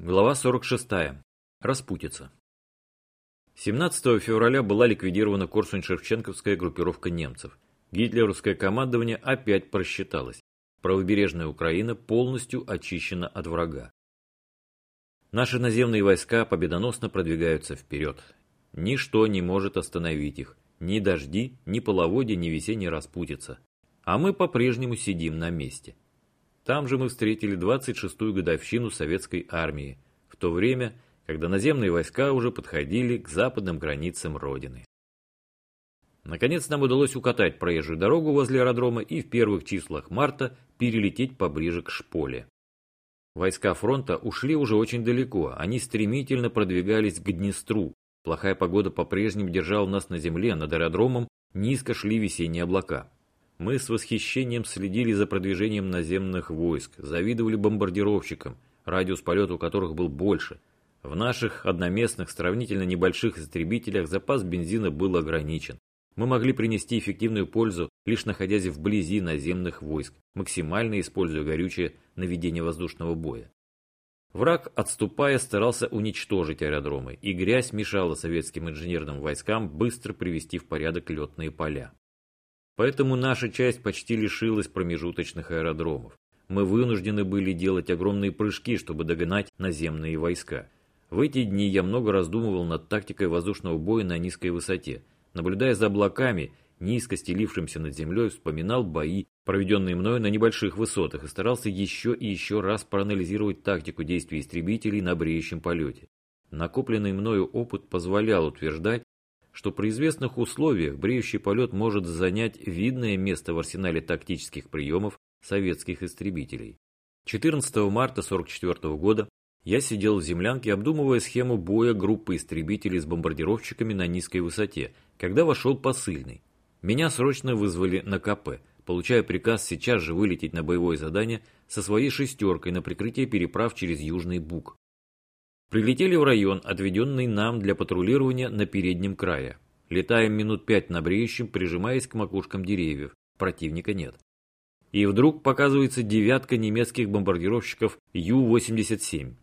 Глава 46. Распутица. 17 февраля была ликвидирована Корсунь-Шевченковская группировка немцев. Гитлеровское командование опять просчиталось. Правобережная Украина полностью очищена от врага. Наши наземные войска победоносно продвигаются вперед. Ничто не может остановить их. Ни дожди, ни половодья, ни весенняя распутица. А мы по-прежнему сидим на месте. Там же мы встретили 26-ю годовщину советской армии, в то время, когда наземные войска уже подходили к западным границам Родины. Наконец нам удалось укатать проезжую дорогу возле аэродрома и в первых числах марта перелететь поближе к Шполе. Войска фронта ушли уже очень далеко, они стремительно продвигались к Днестру. Плохая погода по-прежнему держала нас на земле, над аэродромом низко шли весенние облака. Мы с восхищением следили за продвижением наземных войск, завидовали бомбардировщикам, радиус полета у которых был больше. В наших одноместных, сравнительно небольших истребителях запас бензина был ограничен. Мы могли принести эффективную пользу, лишь находясь вблизи наземных войск, максимально используя горючее на ведение воздушного боя. Враг, отступая, старался уничтожить аэродромы, и грязь мешала советским инженерным войскам быстро привести в порядок летные поля. Поэтому наша часть почти лишилась промежуточных аэродромов. Мы вынуждены были делать огромные прыжки, чтобы догнать наземные войска. В эти дни я много раздумывал над тактикой воздушного боя на низкой высоте. Наблюдая за облаками, низко стелившимся над землей, вспоминал бои, проведенные мною на небольших высотах, и старался еще и еще раз проанализировать тактику действий истребителей на бреющем полете. Накопленный мною опыт позволял утверждать, что при известных условиях бреющий полет может занять видное место в арсенале тактических приемов советских истребителей. 14 марта 1944 года я сидел в землянке, обдумывая схему боя группы истребителей с бомбардировщиками на низкой высоте, когда вошел посыльный. Меня срочно вызвали на КП, получая приказ сейчас же вылететь на боевое задание со своей шестеркой на прикрытие переправ через Южный Буг. Прилетели в район, отведенный нам для патрулирования на переднем крае. Летаем минут пять на бреющем, прижимаясь к макушкам деревьев. Противника нет. И вдруг показывается девятка немецких бомбардировщиков Ю-87.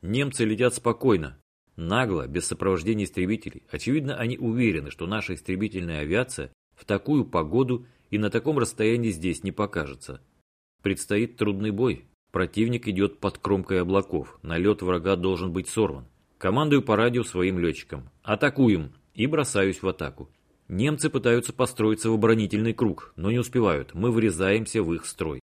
Немцы летят спокойно, нагло, без сопровождения истребителей. Очевидно, они уверены, что наша истребительная авиация в такую погоду и на таком расстоянии здесь не покажется. Предстоит трудный бой. Противник идет под кромкой облаков. Налет врага должен быть сорван. Командую по радио своим летчикам. Атакуем! И бросаюсь в атаку. Немцы пытаются построиться в оборонительный круг, но не успевают. Мы врезаемся в их строй.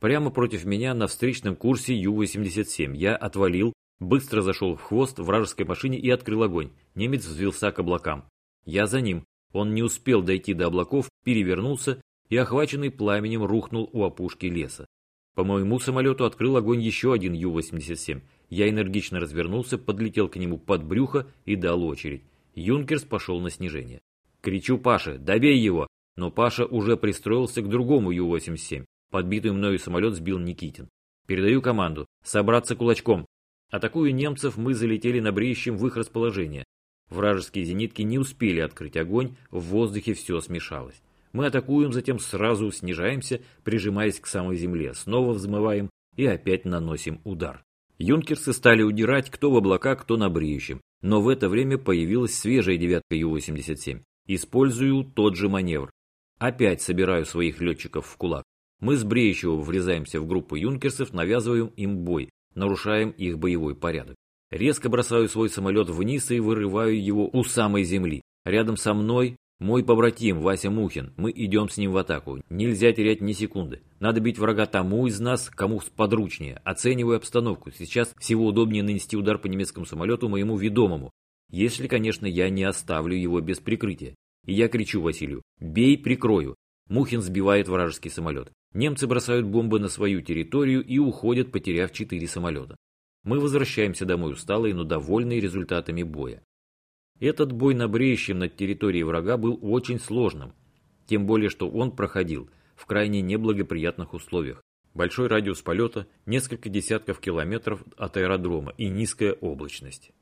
Прямо против меня на встречном курсе Ю-87 я отвалил, быстро зашел в хвост вражеской машине и открыл огонь. Немец взвился к облакам. Я за ним. Он не успел дойти до облаков, перевернулся и, охваченный пламенем, рухнул у опушки леса. По моему самолету открыл огонь еще один Ю-87. Я энергично развернулся, подлетел к нему под брюхо и дал очередь. Юнкерс пошел на снижение. Кричу Паше, добей его! Но Паша уже пристроился к другому Ю-87. Подбитый мною самолет сбил Никитин. Передаю команду. Собраться кулачком. Атакуя немцев, мы залетели на бреющем в их расположение. Вражеские зенитки не успели открыть огонь, в воздухе все смешалось. Мы атакуем, затем сразу снижаемся, прижимаясь к самой земле, снова взмываем и опять наносим удар. Юнкерсы стали удирать кто в облака, кто на бреющем, но в это время появилась свежая девятка Ю-87. Использую тот же маневр. Опять собираю своих летчиков в кулак. Мы с бреющего врезаемся в группу юнкерсов, навязываем им бой, нарушаем их боевой порядок. Резко бросаю свой самолет вниз и вырываю его у самой земли. Рядом со мной мой побратим Вася Мухин, мы идем с ним в атаку. Нельзя терять ни секунды. Надо бить врага тому из нас, кому подручнее. Оцениваю обстановку. Сейчас всего удобнее нанести удар по немецкому самолету моему ведомому. Если, конечно, я не оставлю его без прикрытия. И я кричу Василию, бей, прикрою. Мухин сбивает вражеский самолет. Немцы бросают бомбы на свою территорию и уходят, потеряв четыре самолета. Мы возвращаемся домой усталые, но довольные результатами боя. Этот бой на бреющем над территорией врага был очень сложным, тем более что он проходил в крайне неблагоприятных условиях. Большой радиус полета, несколько десятков километров от аэродрома и низкая облачность.